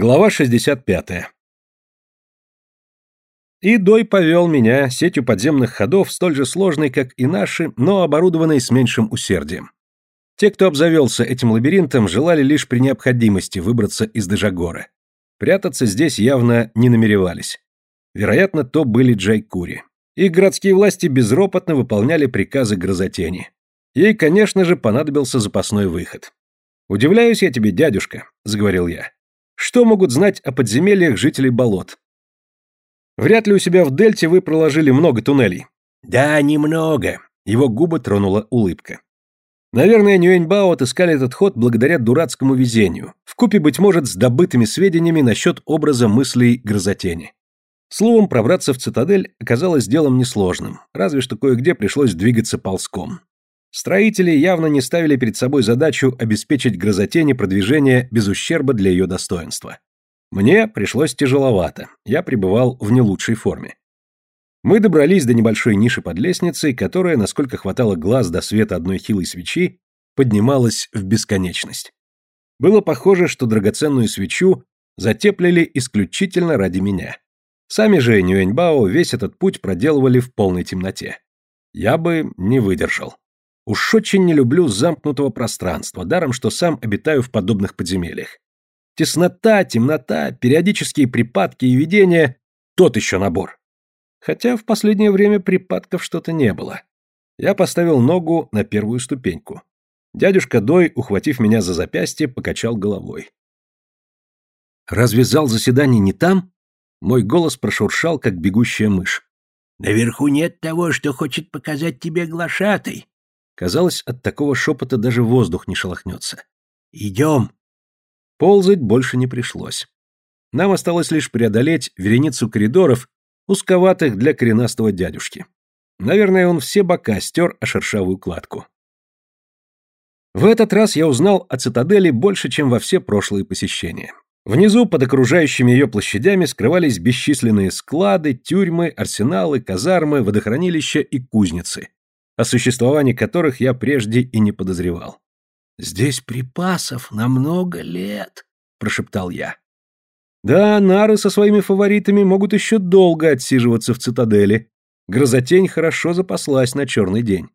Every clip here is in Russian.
Глава 65. И Дой повел меня сетью подземных ходов, столь же сложной, как и наши, но оборудованной с меньшим усердием. Те, кто обзавелся этим лабиринтом, желали лишь при необходимости выбраться из Дежагора. Прятаться здесь явно не намеревались. Вероятно, то были Джайкури. И городские власти безропотно выполняли приказы грозотени. Ей, конечно же, понадобился запасной выход. «Удивляюсь я тебе, дядюшка», — заговорил я. «Что могут знать о подземельях жителей болот? Вряд ли у себя в дельте вы проложили много туннелей. Да, немного. Его губы тронула улыбка. Наверное, Нюэньбао отыскали этот ход благодаря дурацкому везению, вкупе, быть может, с добытыми сведениями насчет образа мыслей грозотени. Словом, пробраться в цитадель оказалось делом несложным, разве что кое-где пришлось двигаться ползком. Строители явно не ставили перед собой задачу обеспечить грозотени продвижение без ущерба для ее достоинства. Мне пришлось тяжеловато, я пребывал в не лучшей форме. Мы добрались до небольшой ниши под лестницей, которая, насколько хватало глаз до света одной хилой свечи, поднималась в бесконечность. Было похоже, что драгоценную свечу затеплили исключительно ради меня. Сами же Нюэньбао весь этот путь проделывали в полной темноте. Я бы не выдержал. Уж очень не люблю замкнутого пространства, даром что сам обитаю в подобных подземельях. Теснота, темнота, периодические припадки и видения – тот еще набор. Хотя в последнее время припадков что-то не было. Я поставил ногу на первую ступеньку. Дядюшка Дой, ухватив меня за запястье, покачал головой. «Разве зал заседаний не там?» Мой голос прошуршал, как бегущая мышь. «Наверху нет того, что хочет показать тебе глашатый». Казалось, от такого шепота даже воздух не шелохнется. «Идем!» Ползать больше не пришлось. Нам осталось лишь преодолеть вереницу коридоров, узковатых для коренастого дядюшки. Наверное, он все бока стер о шершавую кладку. В этот раз я узнал о цитадели больше, чем во все прошлые посещения. Внизу, под окружающими ее площадями, скрывались бесчисленные склады, тюрьмы, арсеналы, казармы, водохранилища и кузницы, о существовании которых я прежде и не подозревал. «Здесь припасов на много лет», — прошептал я. Да, нары со своими фаворитами могут еще долго отсиживаться в цитадели. Грозотень хорошо запаслась на черный день.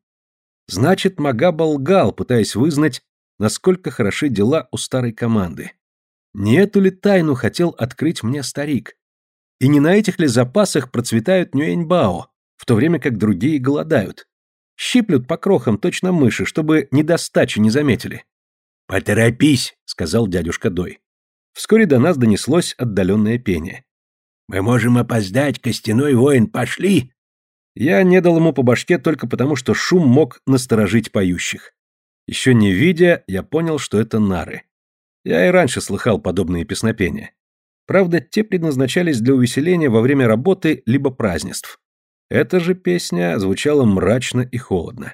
Значит, Магаба лгал, пытаясь вызнать, насколько хороши дела у старой команды. Не эту ли тайну хотел открыть мне старик? И не на этих ли запасах процветают Нюэньбао, в то время как другие голодают? Щиплют по крохам точно мыши, чтобы недостачи не заметили. «Поторопись», — сказал дядюшка Дой. Вскоре до нас донеслось отдаленное пение. «Мы можем опоздать, костяной воин, пошли!» Я не дал ему по башке только потому, что шум мог насторожить поющих. Еще не видя, я понял, что это нары. Я и раньше слыхал подобные песнопения. Правда, те предназначались для увеселения во время работы либо празднеств. Эта же песня звучала мрачно и холодно.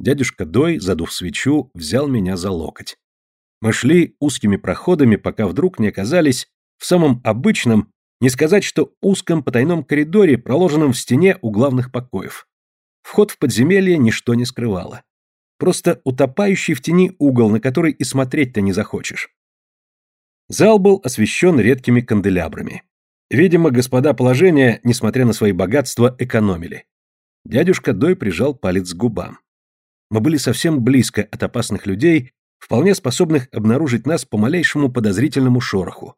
Дядюшка Дой, задув свечу, взял меня за локоть. Мы шли узкими проходами, пока вдруг не оказались в самом обычном, не сказать, что узком потайном коридоре, проложенном в стене у главных покоев. Вход в подземелье ничто не скрывало. Просто утопающий в тени угол, на который и смотреть-то не захочешь. Зал был освещен редкими канделябрами. Видимо, господа положения, несмотря на свои богатства, экономили. Дядюшка Дой прижал палец к губам. Мы были совсем близко от опасных людей, вполне способных обнаружить нас по малейшему подозрительному шороху.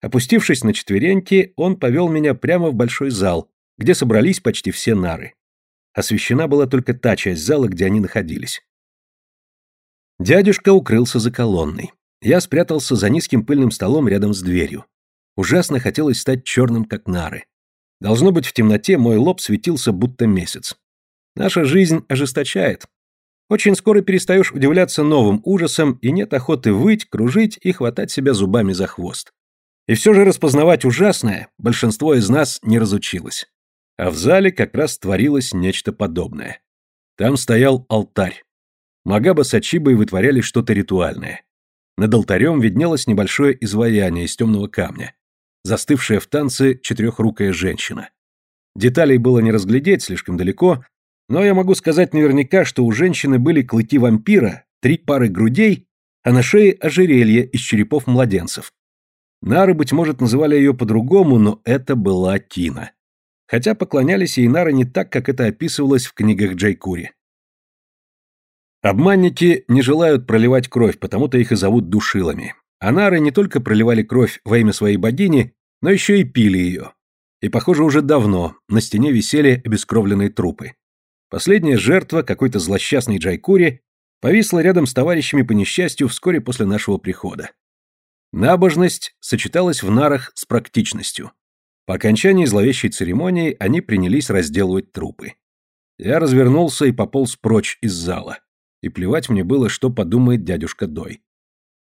Опустившись на четвереньки, он повел меня прямо в большой зал, где собрались почти все нары. Освещена была только та часть зала, где они находились. Дядюшка укрылся за колонной. Я спрятался за низким пыльным столом рядом с дверью. Ужасно хотелось стать черным, как нары. Должно быть, в темноте мой лоб светился, будто месяц. Наша жизнь ожесточает. Очень скоро перестаешь удивляться новым ужасам, и нет охоты выть, кружить и хватать себя зубами за хвост. И все же распознавать ужасное большинство из нас не разучилось. А в зале как раз творилось нечто подобное. Там стоял алтарь. Магаба с Ачибой вытворяли что-то ритуальное. Над алтарем виднелось небольшое изваяние из темного камня застывшая в танце четырехрукая женщина. Деталей было не разглядеть слишком далеко, но я могу сказать наверняка, что у женщины были клыки вампира, три пары грудей, а на шее ожерелье из черепов младенцев. Нары, быть может, называли ее по-другому, но это была Тина. Хотя поклонялись ей нары не так, как это описывалось в книгах Джайкури. Обманники не желают проливать кровь, потому-то их и зовут душилами. А нары не только проливали кровь во имя своей богини, но еще и пили ее. И, похоже, уже давно на стене висели обескровленные трупы. Последняя жертва, какой-то злосчастный Джайкури, повисла рядом с товарищами по несчастью вскоре после нашего прихода. Набожность сочеталась в нарах с практичностью. По окончании зловещей церемонии они принялись разделывать трупы. Я развернулся и пополз прочь из зала. И плевать мне было, что подумает дядюшка Дой.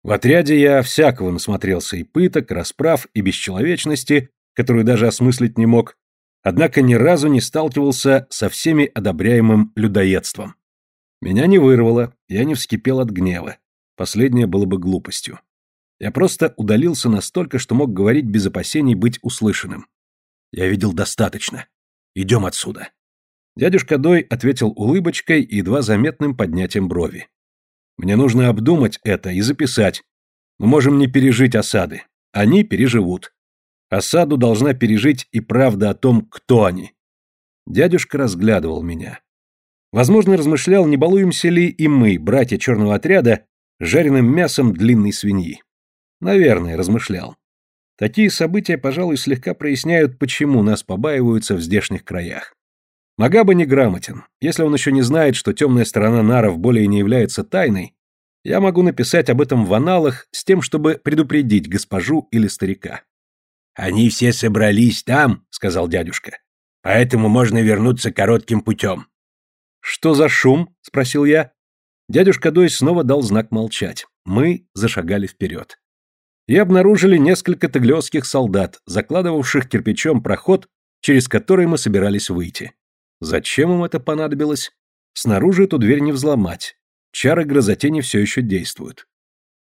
В отряде я всякого насмотрелся и пыток, расправ, и бесчеловечности, которую даже осмыслить не мог, однако ни разу не сталкивался со всеми одобряемым людоедством. Меня не вырвало, я не вскипел от гнева. Последнее было бы глупостью. Я просто удалился настолько, что мог говорить без опасений быть услышанным. Я видел достаточно. Идем отсюда. Дядюшка Дой ответил улыбочкой и едва заметным поднятием брови. Мне нужно обдумать это и записать. Мы можем не пережить осады. Они переживут. Осаду должна пережить и правда о том, кто они. Дядюшка разглядывал меня. Возможно, размышлял, не балуемся ли и мы, братья черного отряда, жареным мясом длинной свиньи. Наверное, размышлял. Такие события, пожалуй, слегка проясняют, почему нас побаиваются в здешних краях. Магаба неграмотен. Если он еще не знает, что темная сторона наров более не является тайной, я могу написать об этом в аналах с тем, чтобы предупредить госпожу или старика. «Они все собрались там», — сказал дядюшка. «Поэтому можно вернуться коротким путем». «Что за шум?» — спросил я. Дядюшка Дой снова дал знак молчать. Мы зашагали вперед и обнаружили несколько таглиосских солдат, закладывавших кирпичом проход, через который мы собирались выйти. Зачем им это понадобилось? Снаружи эту дверь не взломать. Чары грозотени все еще действуют.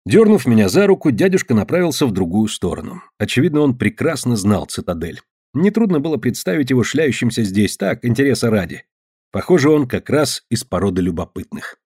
Дернув меня за руку, дядюшка направился в другую сторону. Очевидно, он прекрасно знал цитадель. Нетрудно было представить его шляющимся здесь так, интереса ради. Похоже, он как раз из породы любопытных.